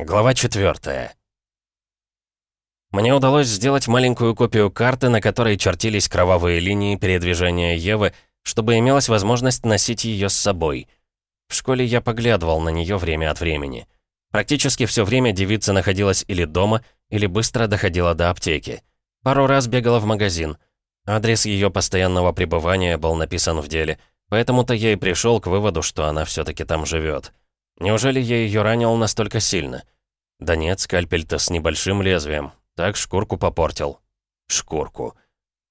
Глава 4. Мне удалось сделать маленькую копию карты, на которой чертились кровавые линии передвижения Евы, чтобы имелась возможность носить ее с собой. В школе я поглядывал на нее время от времени. Практически все время девица находилась или дома, или быстро доходила до аптеки. Пару раз бегала в магазин. Адрес ее постоянного пребывания был написан в деле, поэтому-то я и пришел к выводу, что она все-таки там живет. Неужели я ее ранил настолько сильно? Да нет, скальпель-то с небольшим лезвием. Так шкурку попортил. Шкурку.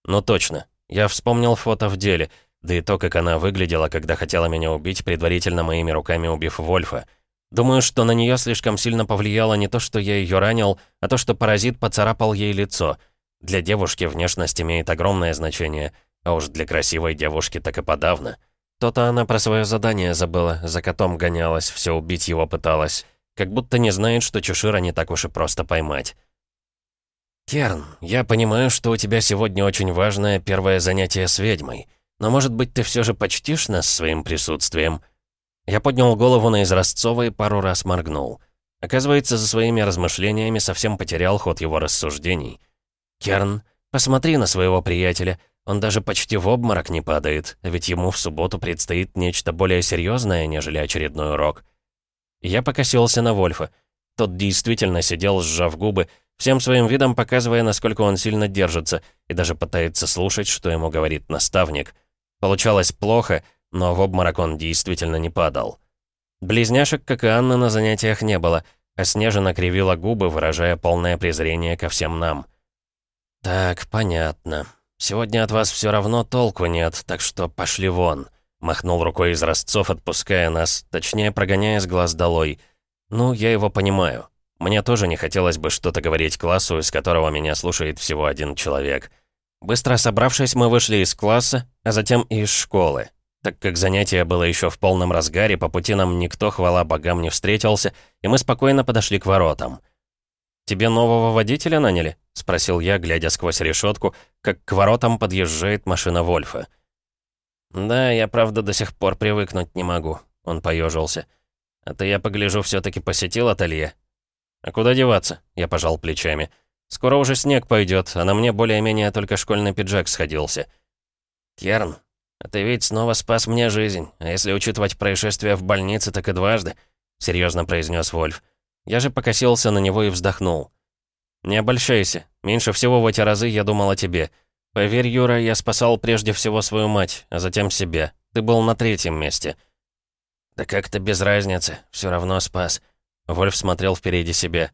Ну точно. Я вспомнил фото в деле, да и то, как она выглядела, когда хотела меня убить, предварительно моими руками убив Вольфа. Думаю, что на нее слишком сильно повлияло не то, что я ее ранил, а то, что паразит поцарапал ей лицо. Для девушки внешность имеет огромное значение, а уж для красивой девушки так и подавно. То-то она про свое задание забыла, за котом гонялась, все убить его пыталась. Как будто не знает, что Чешира не так уж и просто поймать. «Керн, я понимаю, что у тебя сегодня очень важное первое занятие с ведьмой, но, может быть, ты все же почтишь нас своим присутствием?» Я поднял голову на Изразцова и пару раз моргнул. Оказывается, за своими размышлениями совсем потерял ход его рассуждений. «Керн, посмотри на своего приятеля. Он даже почти в обморок не падает, ведь ему в субботу предстоит нечто более серьезное, нежели очередной урок. Я покосился на Вольфа. Тот действительно сидел, сжав губы, всем своим видом показывая, насколько он сильно держится, и даже пытается слушать, что ему говорит наставник. Получалось плохо, но в обморок он действительно не падал. Близняшек, как и Анна, на занятиях не было, а Снежина кривила губы, выражая полное презрение ко всем нам. «Так, понятно», «Сегодня от вас все равно толку нет, так что пошли вон», — махнул рукой из Ростцов, отпуская нас, точнее, прогоняя с глаз долой. «Ну, я его понимаю. Мне тоже не хотелось бы что-то говорить классу, из которого меня слушает всего один человек». Быстро собравшись, мы вышли из класса, а затем и из школы. Так как занятие было еще в полном разгаре, по пути нам никто, хвала богам, не встретился, и мы спокойно подошли к воротам. «Тебе нового водителя наняли?» — спросил я, глядя сквозь решетку, как к воротам подъезжает машина Вольфа. «Да, я, правда, до сих пор привыкнуть не могу», — он поежился. «А то я погляжу, все таки посетил ателье». «А куда деваться?» — я пожал плечами. «Скоро уже снег пойдет, а на мне более-менее только школьный пиджак сходился». «Керн, а ты ведь снова спас мне жизнь, а если учитывать происшествие в больнице, так и дважды», — серьезно произнес Вольф. Я же покосился на него и вздохнул. «Не обольщайся. Меньше всего в эти разы я думал о тебе. Поверь, Юра, я спасал прежде всего свою мать, а затем себя. Ты был на третьем месте». «Да как-то без разницы. Все равно спас». Вольф смотрел впереди себя.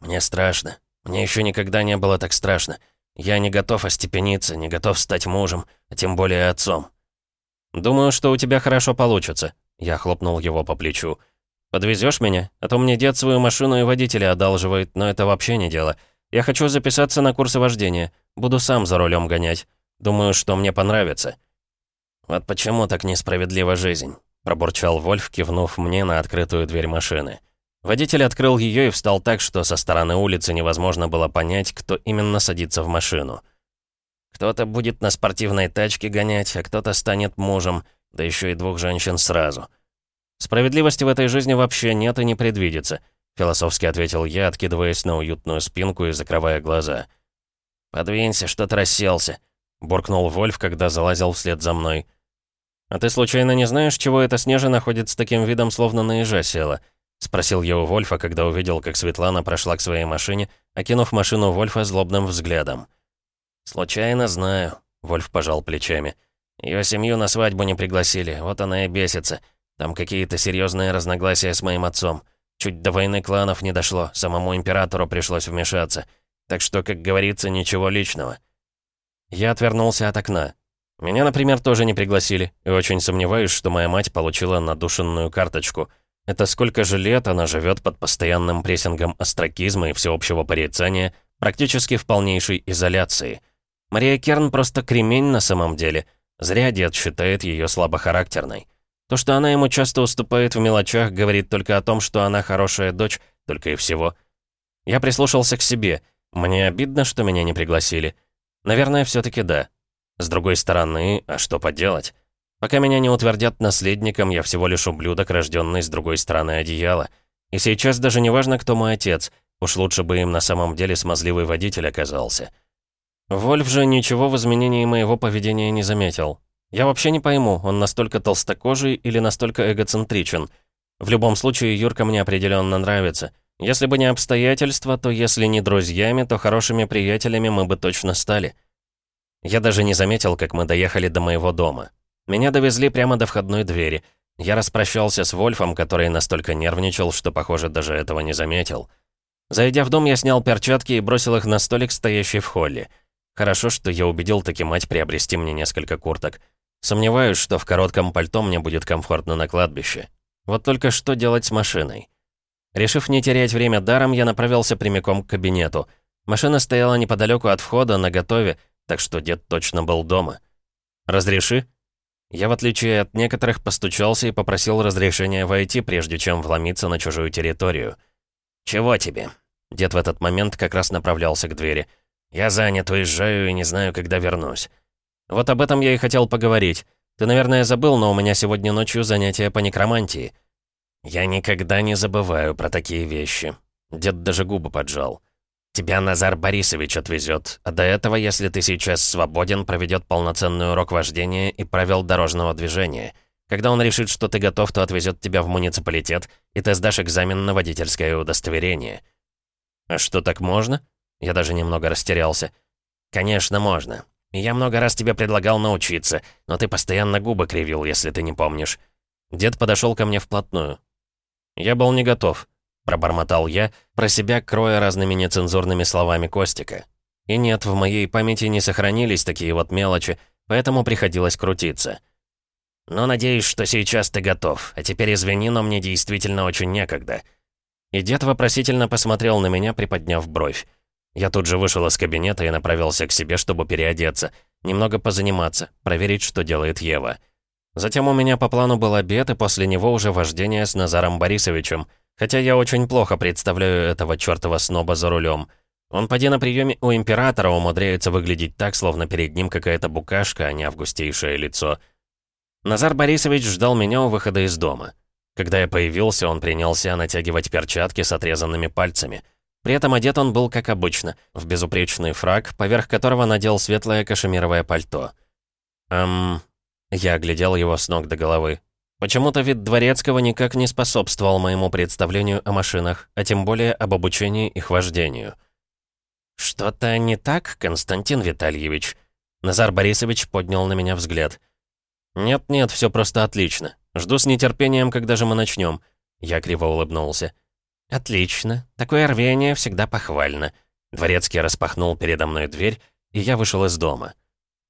«Мне страшно. Мне еще никогда не было так страшно. Я не готов остепениться, не готов стать мужем, а тем более отцом». «Думаю, что у тебя хорошо получится», — я хлопнул его по плечу. Подвезешь меня? А то мне дед свою машину и водителя одалживает, но это вообще не дело. Я хочу записаться на курсы вождения. Буду сам за рулем гонять. Думаю, что мне понравится». «Вот почему так несправедлива жизнь?» пробурчал Вольф, кивнув мне на открытую дверь машины. Водитель открыл ее и встал так, что со стороны улицы невозможно было понять, кто именно садится в машину. Кто-то будет на спортивной тачке гонять, а кто-то станет мужем, да еще и двух женщин сразу. «Справедливости в этой жизни вообще нет и не предвидится», — философски ответил я, откидываясь на уютную спинку и закрывая глаза. «Подвинься, что-то расселся», — буркнул Вольф, когда залазил вслед за мной. «А ты случайно не знаешь, чего эта Снежа ходит с таким видом, словно на ежа села?» — спросил я у Вольфа, когда увидел, как Светлана прошла к своей машине, окинув машину Вольфа злобным взглядом. «Случайно знаю», — Вольф пожал плечами. Ее семью на свадьбу не пригласили, вот она и бесится. Там какие-то серьезные разногласия с моим отцом. Чуть до войны кланов не дошло, самому императору пришлось вмешаться. Так что, как говорится, ничего личного. Я отвернулся от окна. Меня, например, тоже не пригласили, и очень сомневаюсь, что моя мать получила надушенную карточку. Это сколько же лет она живет под постоянным прессингом остракизма и всеобщего порицания, практически в полнейшей изоляции. Мария Керн просто кремень на самом деле. Зря дед считает ее слабохарактерной. То, что она ему часто уступает в мелочах, говорит только о том, что она хорошая дочь, только и всего. Я прислушался к себе. Мне обидно, что меня не пригласили. Наверное, все таки да. С другой стороны, а что поделать? Пока меня не утвердят наследником, я всего лишь ублюдок, рожденный с другой стороны одеяла. И сейчас даже не важно, кто мой отец. Уж лучше бы им на самом деле смазливый водитель оказался. Вольф же ничего в изменении моего поведения не заметил. Я вообще не пойму, он настолько толстокожий или настолько эгоцентричен. В любом случае, Юрка мне определенно нравится. Если бы не обстоятельства, то если не друзьями, то хорошими приятелями мы бы точно стали. Я даже не заметил, как мы доехали до моего дома. Меня довезли прямо до входной двери. Я распрощался с Вольфом, который настолько нервничал, что, похоже, даже этого не заметил. Зайдя в дом, я снял перчатки и бросил их на столик, стоящий в холле. Хорошо, что я убедил таки мать приобрести мне несколько курток. Сомневаюсь, что в коротком пальто мне будет комфортно на кладбище. Вот только что делать с машиной? Решив не терять время даром, я направился прямиком к кабинету. Машина стояла неподалеку от входа, на готове, так что дед точно был дома. «Разреши?» Я, в отличие от некоторых, постучался и попросил разрешения войти, прежде чем вломиться на чужую территорию. «Чего тебе?» Дед в этот момент как раз направлялся к двери. «Я занят, уезжаю и не знаю, когда вернусь». «Вот об этом я и хотел поговорить. Ты, наверное, забыл, но у меня сегодня ночью занятия по некромантии». «Я никогда не забываю про такие вещи». Дед даже губы поджал. «Тебя Назар Борисович отвезет, а до этого, если ты сейчас свободен, проведет полноценный урок вождения и правил дорожного движения. Когда он решит, что ты готов, то отвезет тебя в муниципалитет, и ты сдашь экзамен на водительское удостоверение». «А что, так можно?» Я даже немного растерялся. «Конечно, можно. Я много раз тебе предлагал научиться, но ты постоянно губы кривил, если ты не помнишь». Дед подошел ко мне вплотную. «Я был не готов», — пробормотал я, про себя кроя разными нецензурными словами Костика. И нет, в моей памяти не сохранились такие вот мелочи, поэтому приходилось крутиться. «Но надеюсь, что сейчас ты готов, а теперь извини, но мне действительно очень некогда». И дед вопросительно посмотрел на меня, приподняв бровь. Я тут же вышел из кабинета и направился к себе, чтобы переодеться, немного позаниматься, проверить, что делает Ева. Затем у меня по плану был обед, и после него уже вождение с Назаром Борисовичем, хотя я очень плохо представляю этого чертова сноба за рулем. Он поди на приеме у императора умудряется выглядеть так, словно перед ним какая-то букашка, а не августейшее лицо. Назар Борисович ждал меня у выхода из дома. Когда я появился, он принялся натягивать перчатки с отрезанными пальцами — при этом одет он был как обычно, в безупречный фраг, поверх которого надел светлое кашемировое пальто. Эм... Я оглядел его с ног до головы. Почему-то вид Дворецкого никак не способствовал моему представлению о машинах, а тем более об обучении их вождению. «Что-то не так, Константин Витальевич?» Назар Борисович поднял на меня взгляд. «Нет-нет, все просто отлично. Жду с нетерпением, когда же мы начнем. Я криво улыбнулся. «Отлично. Такое рвение всегда похвально». Дворецкий распахнул передо мной дверь, и я вышел из дома.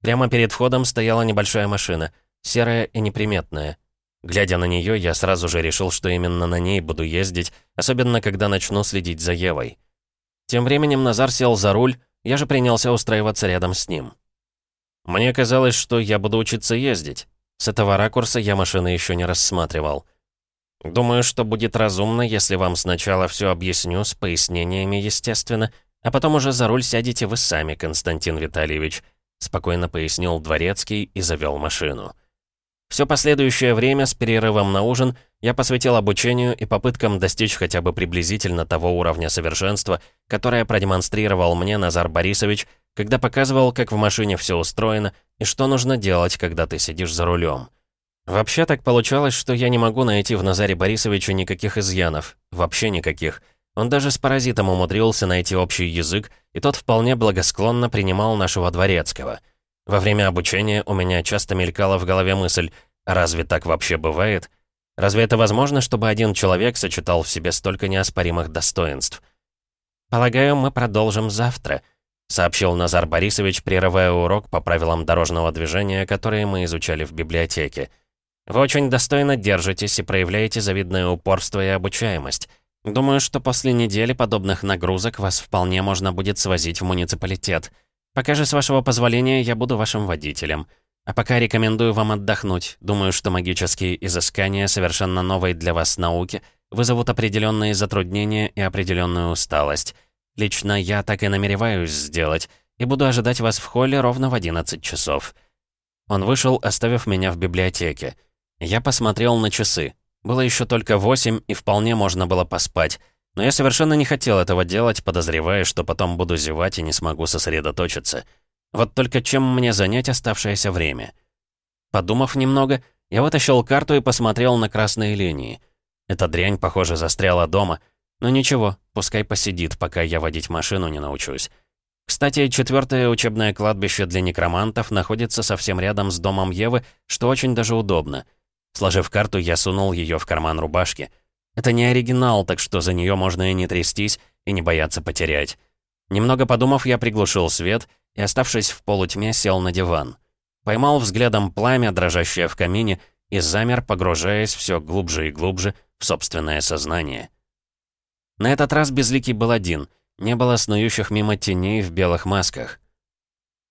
Прямо перед входом стояла небольшая машина, серая и неприметная. Глядя на нее, я сразу же решил, что именно на ней буду ездить, особенно когда начну следить за Евой. Тем временем Назар сел за руль, я же принялся устраиваться рядом с ним. Мне казалось, что я буду учиться ездить. С этого ракурса я машины еще не рассматривал. Думаю, что будет разумно, если вам сначала все объясню, с пояснениями, естественно, а потом уже за руль сядете вы сами, Константин Витальевич», спокойно пояснил Дворецкий и завел машину. Все последующее время с перерывом на ужин я посвятил обучению и попыткам достичь хотя бы приблизительно того уровня совершенства, которое продемонстрировал мне Назар Борисович, когда показывал, как в машине все устроено и что нужно делать, когда ты сидишь за рулем. Вообще так получалось, что я не могу найти в Назаре Борисовиче никаких изъянов. Вообще никаких. Он даже с паразитом умудрился найти общий язык, и тот вполне благосклонно принимал нашего дворецкого. Во время обучения у меня часто мелькала в голове мысль, разве так вообще бывает? Разве это возможно, чтобы один человек сочетал в себе столько неоспоримых достоинств? «Полагаю, мы продолжим завтра», — сообщил Назар Борисович, прерывая урок по правилам дорожного движения, которые мы изучали в библиотеке. Вы очень достойно держитесь и проявляете завидное упорство и обучаемость. Думаю, что после недели подобных нагрузок вас вполне можно будет свозить в муниципалитет. Пока же, с вашего позволения, я буду вашим водителем. А пока рекомендую вам отдохнуть. Думаю, что магические изыскания совершенно новой для вас науки вызовут определенные затруднения и определенную усталость. Лично я так и намереваюсь сделать, и буду ожидать вас в холле ровно в 11 часов. Он вышел, оставив меня в библиотеке. Я посмотрел на часы. Было еще только восемь, и вполне можно было поспать. Но я совершенно не хотел этого делать, подозревая, что потом буду зевать и не смогу сосредоточиться. Вот только чем мне занять оставшееся время? Подумав немного, я вытащил карту и посмотрел на красные линии. Эта дрянь, похоже, застряла дома. Но ничего, пускай посидит, пока я водить машину не научусь. Кстати, четвертое учебное кладбище для некромантов находится совсем рядом с домом Евы, что очень даже удобно. Сложив карту, я сунул ее в карман рубашки — это не оригинал, так что за нее можно и не трястись, и не бояться потерять. Немного подумав, я приглушил свет и, оставшись в полутьме, сел на диван. Поймал взглядом пламя, дрожащее в камине, и замер, погружаясь все глубже и глубже в собственное сознание. На этот раз Безликий был один, не было снующих мимо теней в белых масках.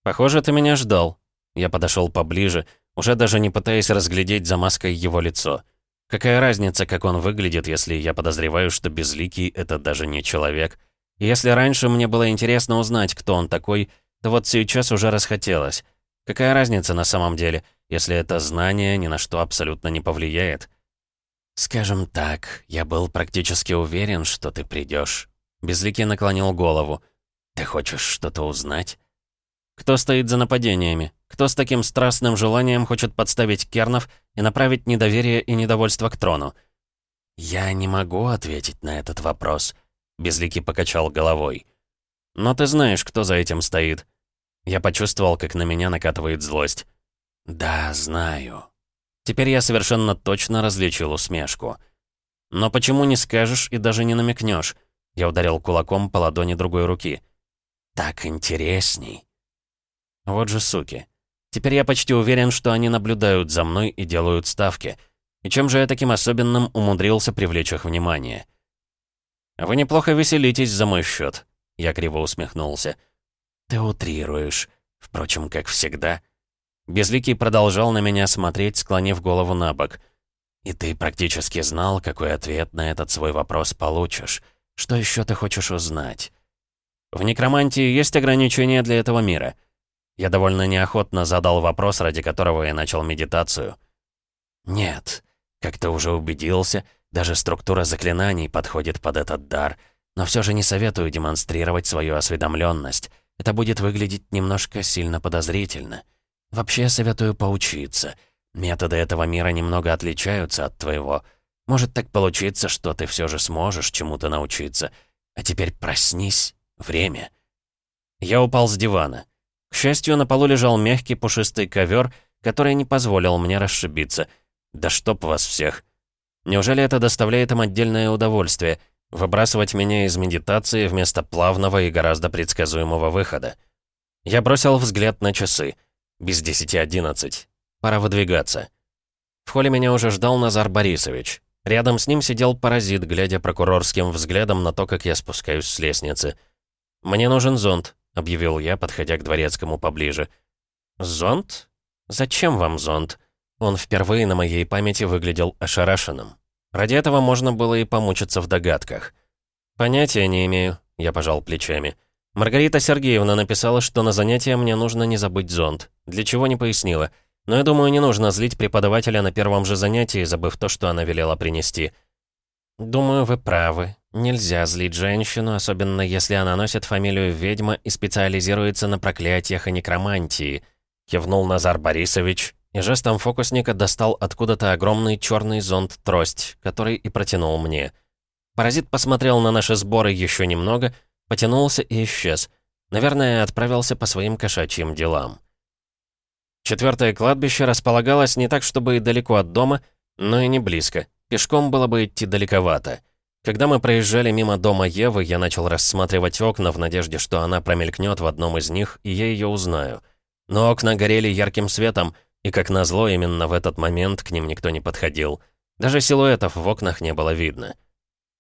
«Похоже, ты меня ждал». Я подошел поближе, уже даже не пытаясь разглядеть за маской его лицо. Какая разница, как он выглядит, если я подозреваю, что Безликий — это даже не человек? И если раньше мне было интересно узнать, кто он такой, то вот сейчас уже расхотелось. Какая разница на самом деле, если это знание ни на что абсолютно не повлияет? «Скажем так, я был практически уверен, что ты придешь. Безликий наклонил голову. «Ты хочешь что-то узнать?» «Кто стоит за нападениями? Кто с таким страстным желанием хочет подставить Кернов и направить недоверие и недовольство к трону? «Я не могу ответить на этот вопрос», — Безликий покачал головой. «Но ты знаешь, кто за этим стоит». Я почувствовал, как на меня накатывает злость. «Да, знаю». Теперь я совершенно точно различил усмешку. «Но почему не скажешь и даже не намекнешь? Я ударил кулаком по ладони другой руки. «Так интересней». Вот же суки. Теперь я почти уверен, что они наблюдают за мной и делают ставки. И чем же я таким особенным умудрился привлечь их внимание? «Вы неплохо веселитесь за мой счет», — я криво усмехнулся. «Ты утрируешь. Впрочем, как всегда». Безликий продолжал на меня смотреть, склонив голову на бок. «И ты практически знал, какой ответ на этот свой вопрос получишь. Что еще ты хочешь узнать?» «В некромантии есть ограничения для этого мира?» Я довольно неохотно задал вопрос, ради которого я начал медитацию. «Нет, как ты уже убедился, даже структура заклинаний подходит под этот дар, но все же не советую демонстрировать свою осведомленность. Это будет выглядеть немножко сильно подозрительно. Вообще советую поучиться. Методы этого мира немного отличаются от твоего. Может так получиться, что ты все же сможешь чему-то научиться. А теперь проснись. Время». Я упал с дивана. Счастью, на полу лежал мягкий пушистый ковер, который не позволил мне расшибиться. Да чтоб вас всех. Неужели это доставляет им отдельное удовольствие — выбрасывать меня из медитации вместо плавного и гораздо предсказуемого выхода? Я бросил взгляд на часы. Без десяти одиннадцать. Пора выдвигаться. В холле меня уже ждал Назар Борисович. Рядом с ним сидел паразит, глядя прокурорским взглядом на то, как я спускаюсь с лестницы. «Мне нужен зонт», — объявил я, подходя к дворецкому поближе. «Зонт? Зачем вам зонт?» Он впервые на моей памяти выглядел ошарашенным. Ради этого можно было и помучиться в догадках. «Понятия не имею», — я пожал плечами. Маргарита Сергеевна написала, что на занятия мне нужно не забыть зонт. Для чего не пояснила. Но я думаю, не нужно злить преподавателя на первом же занятии, забыв то, что она велела принести. «Думаю, вы правы. Нельзя злить женщину, особенно если она носит фамилию ведьма и специализируется на проклятиях и некромантии», кивнул Назар Борисович и жестом фокусника достал откуда-то огромный черный зонт-трость, который и протянул мне. Паразит посмотрел на наши сборы еще немного, потянулся и исчез. Наверное, отправился по своим кошачьим делам. Четвертое кладбище располагалось не так, чтобы и далеко от дома, но и не близко. Пешком было бы идти далековато. Когда мы проезжали мимо дома Евы, я начал рассматривать окна в надежде, что она промелькнет в одном из них, и я ее узнаю. Но окна горели ярким светом, и, как назло, именно в этот момент к ним никто не подходил. Даже силуэтов в окнах не было видно.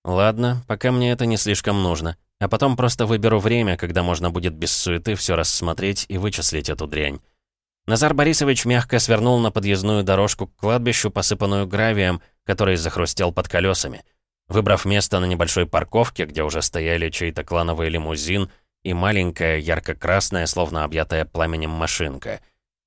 Ладно, пока мне это не слишком нужно. А потом просто выберу время, когда можно будет без суеты все рассмотреть и вычислить эту дрянь. Назар Борисович мягко свернул на подъездную дорожку к кладбищу, посыпанную гравием, который захрустел под колесами. Выбрав место на небольшой парковке, где уже стояли чей-то клановый лимузин и маленькая, ярко-красная, словно объятая пламенем машинка.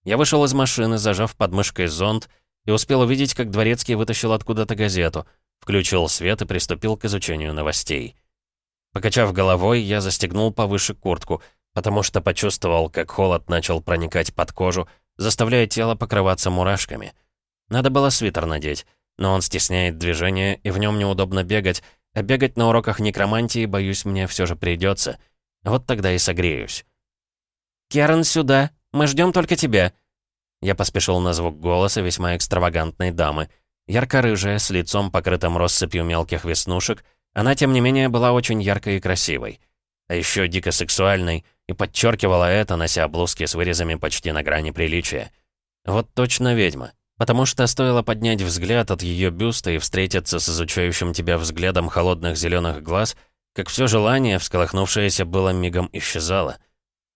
Я вышел из машины, зажав под мышкой зонт, и успел увидеть, как Дворецкий вытащил откуда-то газету, включил свет и приступил к изучению новостей. Покачав головой, я застегнул повыше куртку, потому что почувствовал, как холод начал проникать под кожу, заставляя тело покрываться мурашками. Надо было свитер надеть, но он стесняет движение, и в нем неудобно бегать, а бегать на уроках некромантии, боюсь, мне все же придется. Вот тогда и согреюсь. «Керн, сюда! Мы ждем только тебя!» Я поспешил на звук голоса весьма экстравагантной дамы. Ярко-рыжая, с лицом, покрытым россыпью мелких веснушек, она, тем не менее, была очень яркой и красивой. А еще дико сексуальной, и подчеркивала это, нося блузки с вырезами почти на грани приличия. Вот точно ведьма. Потому что стоило поднять взгляд от ее бюста и встретиться с изучающим тебя взглядом холодных зеленых глаз, как все желание, всколыхнувшееся было мигом исчезало.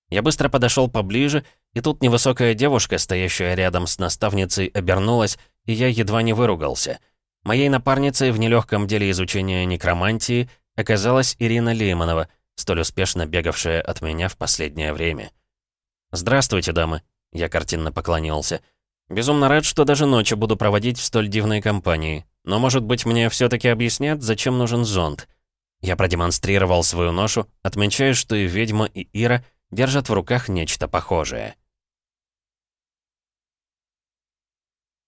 Я быстро подошел поближе, и тут невысокая девушка, стоящая рядом с наставницей, обернулась, и я едва не выругался. Моей напарницей в нелегком деле изучения некромантии оказалась Ирина Лейманова, столь успешно бегавшая от меня в последнее время. «Здравствуйте, дамы», — я картинно поклонился. Безумно рад, что даже ночью буду проводить в столь дивной компании. Но, может быть, мне все-таки объяснят, зачем нужен зонт? Я продемонстрировал свою ношу, отмечая, что и ведьма, и Ира держат в руках нечто похожее.